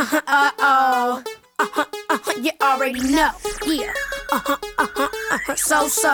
uh-huh, uh-oh. Uh-huh, uh-huh, you already know. Yeah. Uh-huh, uh-huh, uh-huh. So, so.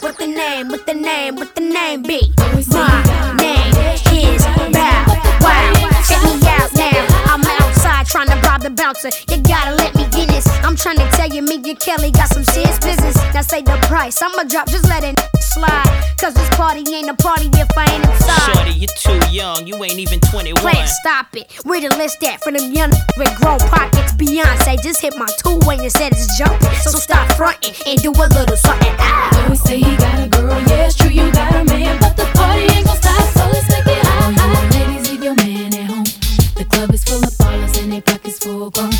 What the name, what the name, what the name be? My name is Bow Wow. Check me out now. I'm outside trying to rob the bouncer. You gotta let me in this. I'm trying to tell you, me and Kelly got some serious business. Now say the price. I'ma drop, just let it slide. Cause this party ain't a party if I ain't inside. Shorty, you're too young. You ain't even 21. Plan, stop it. Where the list at for them young with grown pockets? Beyonce just hit my two way and said it's jumping. So stop fronting and do a little something. Ah. Always say he got a girl, yeah, it's true, you got a man, but the party ain't gon' stop, so let's make it hot. All you ladies, leave your man at home. The club is full of ballers and they pockets full grown.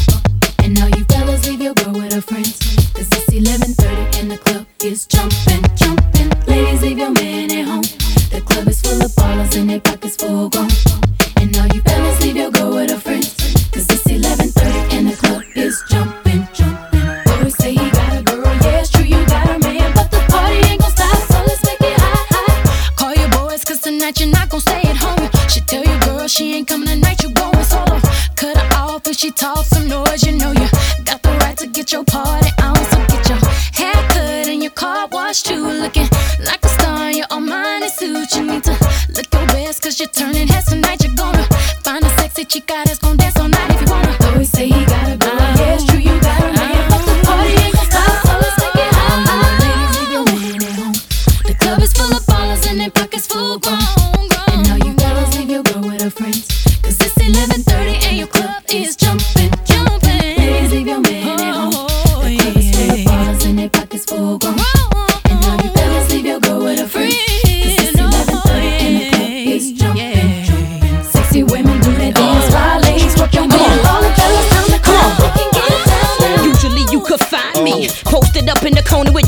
And all you fellas, leave your girl with her friends. Cause it's 11:30 and the club is jumping, jumping. Club is full of ballers and they pockets full grown. And all you fellas, leave your girl with her friends. Cause it's 11:30 and the club is jumping, jumping. Always say he got a girl, yeah, it's true, you got a man, but the party ain't gon' stop, so let's make it hot, hot. Call your boys, cause tonight you're not gon' stay at home. She tell your girl she ain't coming tonight, you going solo. Cut her off if she talks some noise, you know you got the right to get your party on. So get your hair cut and your car washed too. Looking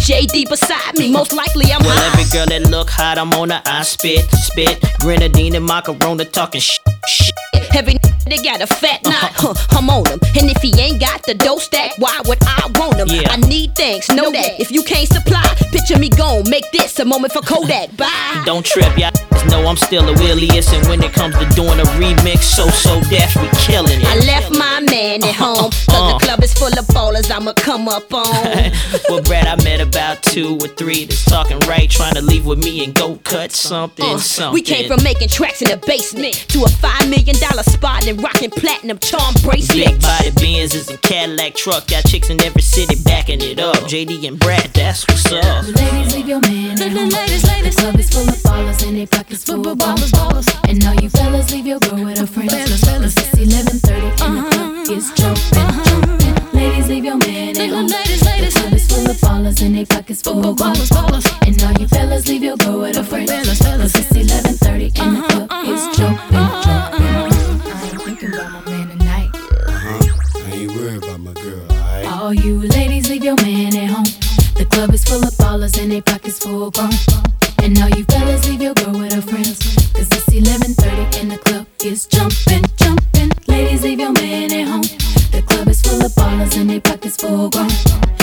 JD beside me. Most likely I'm Well, high. every girl that look hot, I'm on her. I spit, spit. Grenadine and macaroni talking sh- sh- Every they got a fat knot, huh, I'm on him. And if he ain't got the dough stack, why would I want him? Yeah. I need things, know that. If you can't supply, picture me gone. Make this a moment for Kodak. Bye. Don't trip, y'all know I'm still a williest. And when it comes to doing a remix, So So Def, we killing it. I left my man at uh-huh. home. Uh-huh. Cause the club is full of ballers, I'ma come up on. well, Brat, I met about two or three that's talking right, trying to leave with me and go cut something, Uh, something. we came from making tracks in the basement to a five million dollar spot and rocking platinum charm bracelet. Big bracelets. body Benzes and Cadillac truck, got chicks in every city backing it up. JD and Brat, that's what's up. Ladies, leave your man at home. The club is full of ballers and their pockets full of ballers, ballers. And all you fellas, leave your girl with her friends. Cause it's 11:30 and the club is jumping, jumping. Ladies, leave your man at home. The club is full of ballers and their pockets full of ballers, ballers. And all you fellas, leave your girl with her friends. Cause it's All you ladies, leave your man at home. The club is full of ballers and they pockets full grown. And all you fellas, leave your girl with her friends. Cause it's 11:30 and the club is jumping, jumping. Ladies, leave your man at home. The club is full of ballers and they pockets full grown.